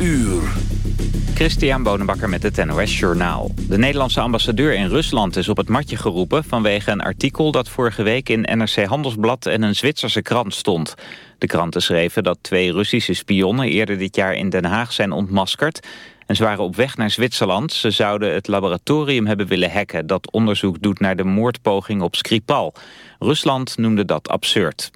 uur. Christian Bonenbakker met het NOS Journaal. De Nederlandse ambassadeur in Rusland is op het matje geroepen... vanwege een artikel dat vorige week in NRC Handelsblad en een Zwitserse krant stond. De kranten schreven dat twee Russische spionnen eerder dit jaar in Den Haag zijn ontmaskerd... en ze waren op weg naar Zwitserland. Ze zouden het laboratorium hebben willen hacken... dat onderzoek doet naar de moordpoging op Skripal. Rusland noemde dat absurd.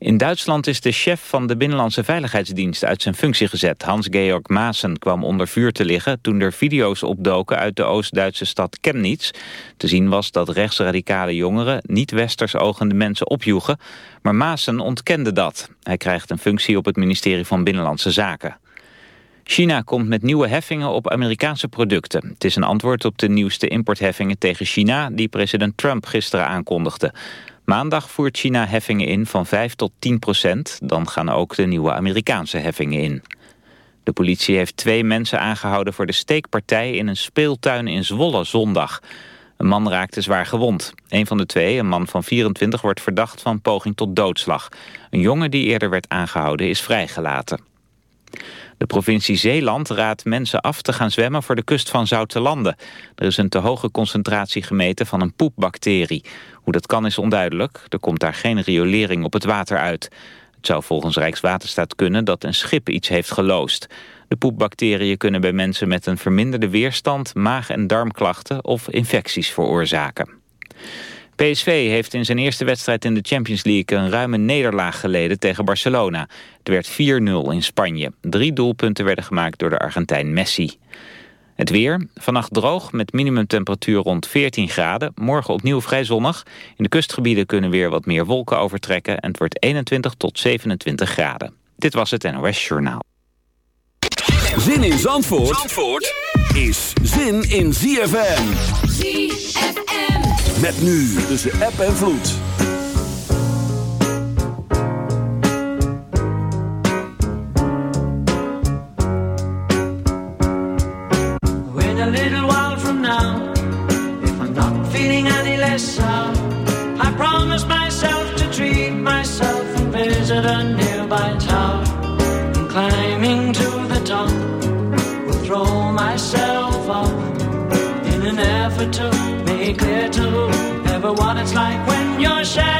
In Duitsland is de chef van de Binnenlandse Veiligheidsdienst uit zijn functie gezet. Hans-Georg Maassen kwam onder vuur te liggen toen er video's opdoken uit de Oost-Duitse stad Chemnitz. Te zien was dat rechtsradicale jongeren niet-westers ogende mensen opjoegen, maar Maassen ontkende dat. Hij krijgt een functie op het ministerie van Binnenlandse Zaken. China komt met nieuwe heffingen op Amerikaanse producten. Het is een antwoord op de nieuwste importheffingen tegen China... die president Trump gisteren aankondigde. Maandag voert China heffingen in van 5 tot 10 procent. Dan gaan ook de nieuwe Amerikaanse heffingen in. De politie heeft twee mensen aangehouden voor de steekpartij in een speeltuin in Zwolle zondag. Een man raakte zwaar gewond. Een van de twee, een man van 24, wordt verdacht van poging tot doodslag. Een jongen die eerder werd aangehouden is vrijgelaten. De provincie Zeeland raadt mensen af te gaan zwemmen voor de kust van Zoutelanden. Er is een te hoge concentratie gemeten van een poepbacterie. Hoe dat kan is onduidelijk. Er komt daar geen riolering op het water uit. Het zou volgens Rijkswaterstaat kunnen dat een schip iets heeft geloosd. De poepbacteriën kunnen bij mensen met een verminderde weerstand... maag- en darmklachten of infecties veroorzaken. PSV heeft in zijn eerste wedstrijd in de Champions League... een ruime nederlaag geleden tegen Barcelona. Het werd 4-0 in Spanje. Drie doelpunten werden gemaakt door de Argentijn Messi. Het weer, vannacht droog met minimumtemperatuur rond 14 graden. Morgen opnieuw vrij zonnig. In de kustgebieden kunnen weer wat meer wolken overtrekken... en het wordt 21 tot 27 graden. Dit was het NOS Journaal. Zin in Zandvoort, Zandvoort is zin in ZFM. ZFM. Met nu tussen app en vloed. When a little while from now, if I'm not feeling any less sound, I promise myself to treat myself and visit a nearby town. And climbing to the top, will throw myself off in an effort to make clear to everyone it's like when you're shattered,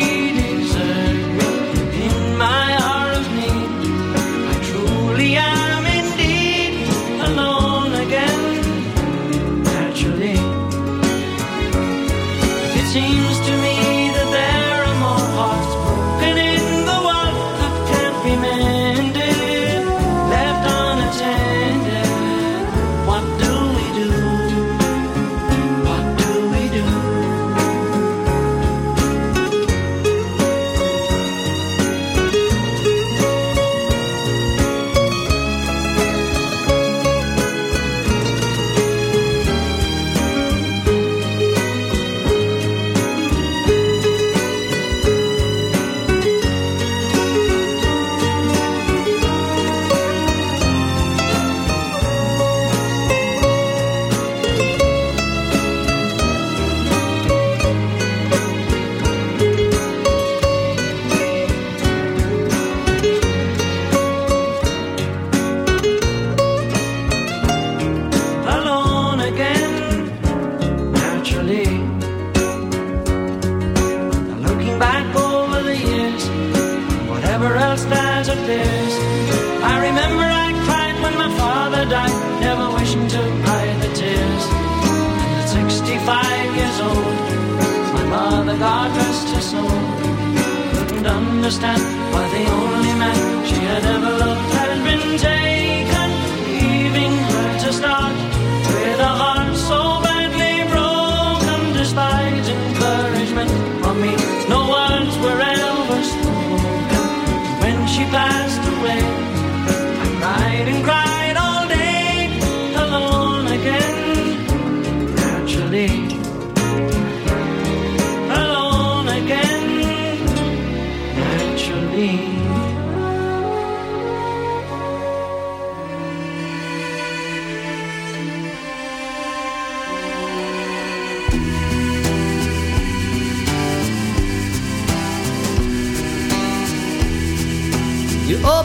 seems to me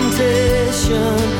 Temptation,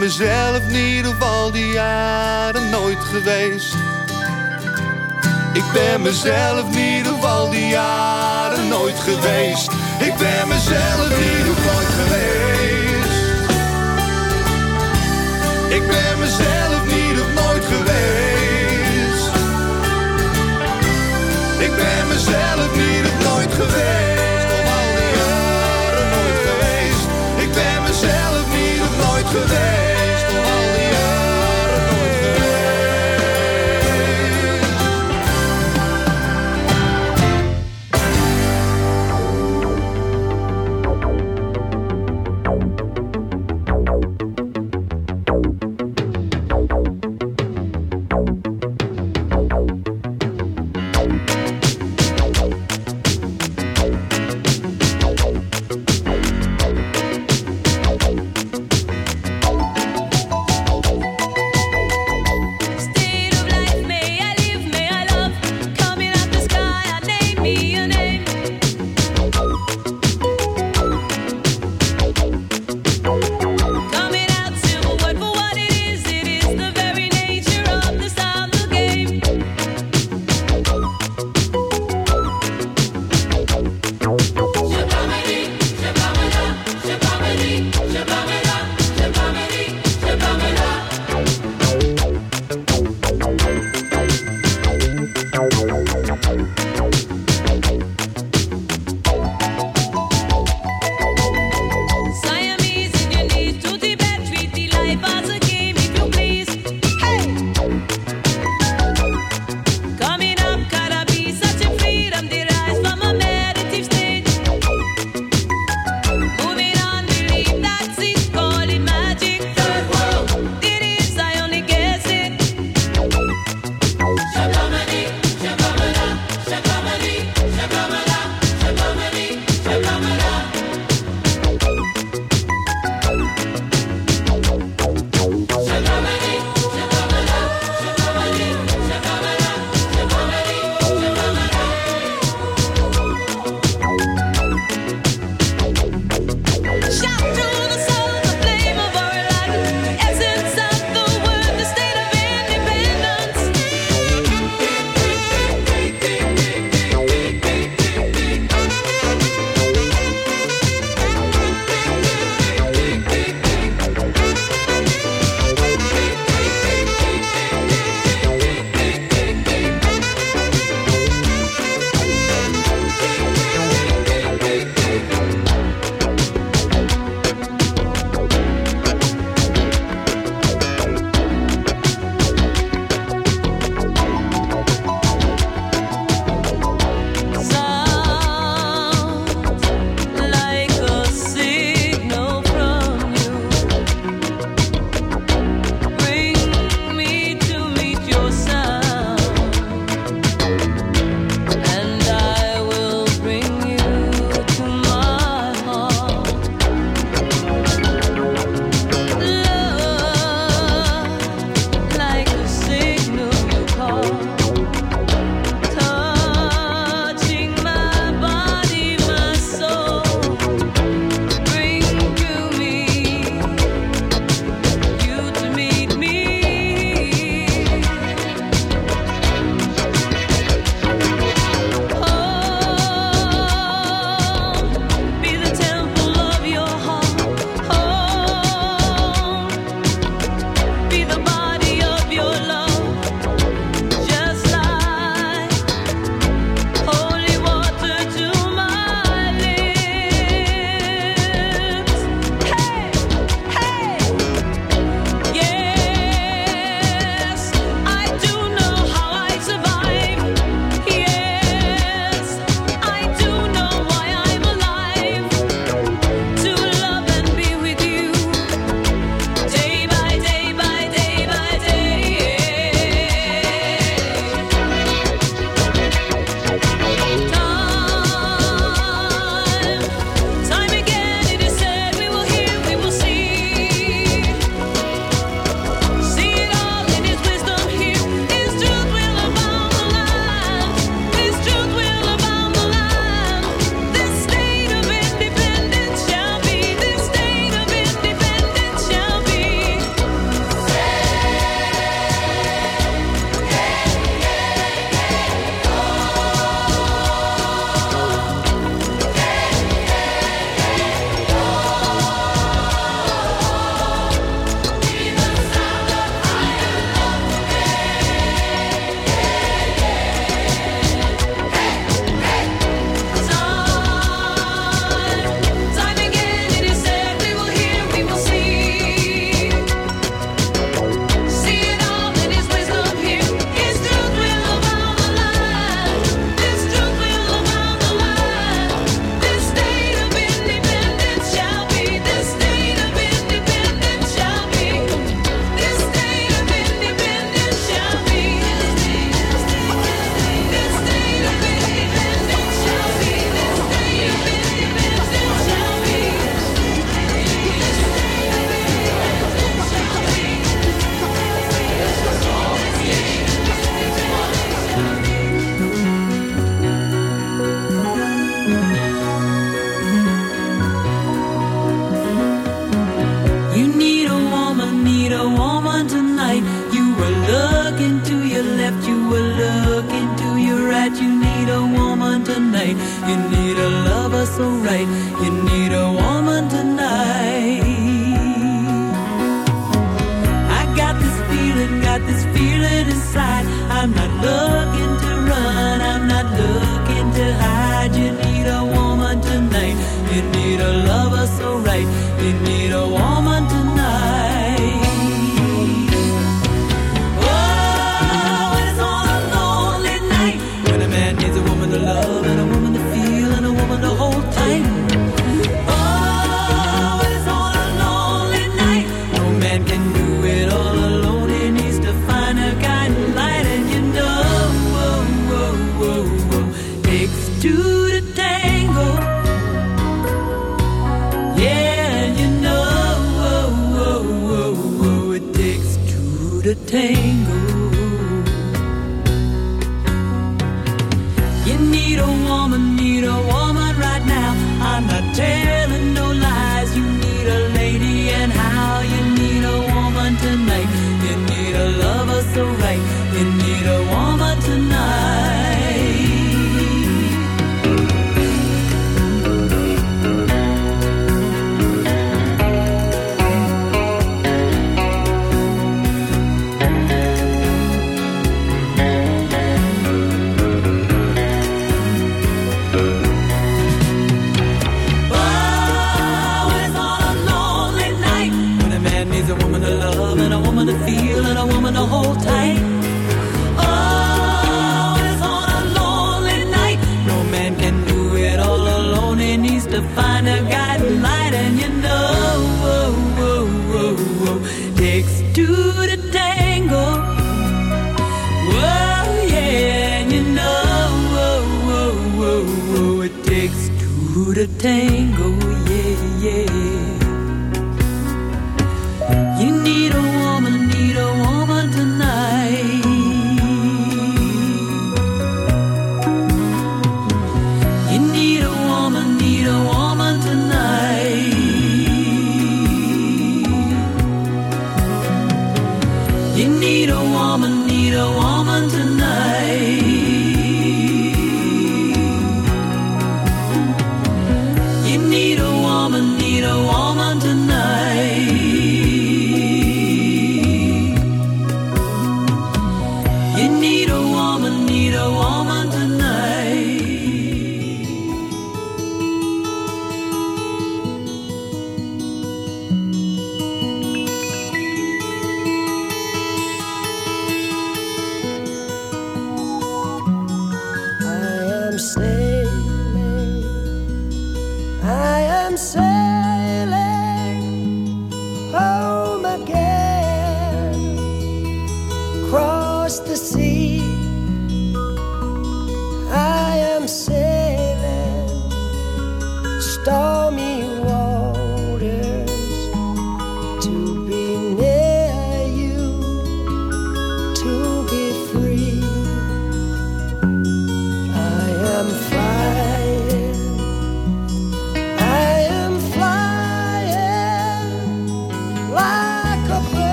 Mezelf niet of al die jaren nooit geweest. Ik ben mezelf niet of al die jaren nooit geweest. Ik ben mezelf niet of nooit geweest. Ik ben mezelf niet of nooit geweest. Ik ben mezelf niet of nooit geweest. Al die jaren nooit geweest. Ik ben mezelf niet of nooit geweest.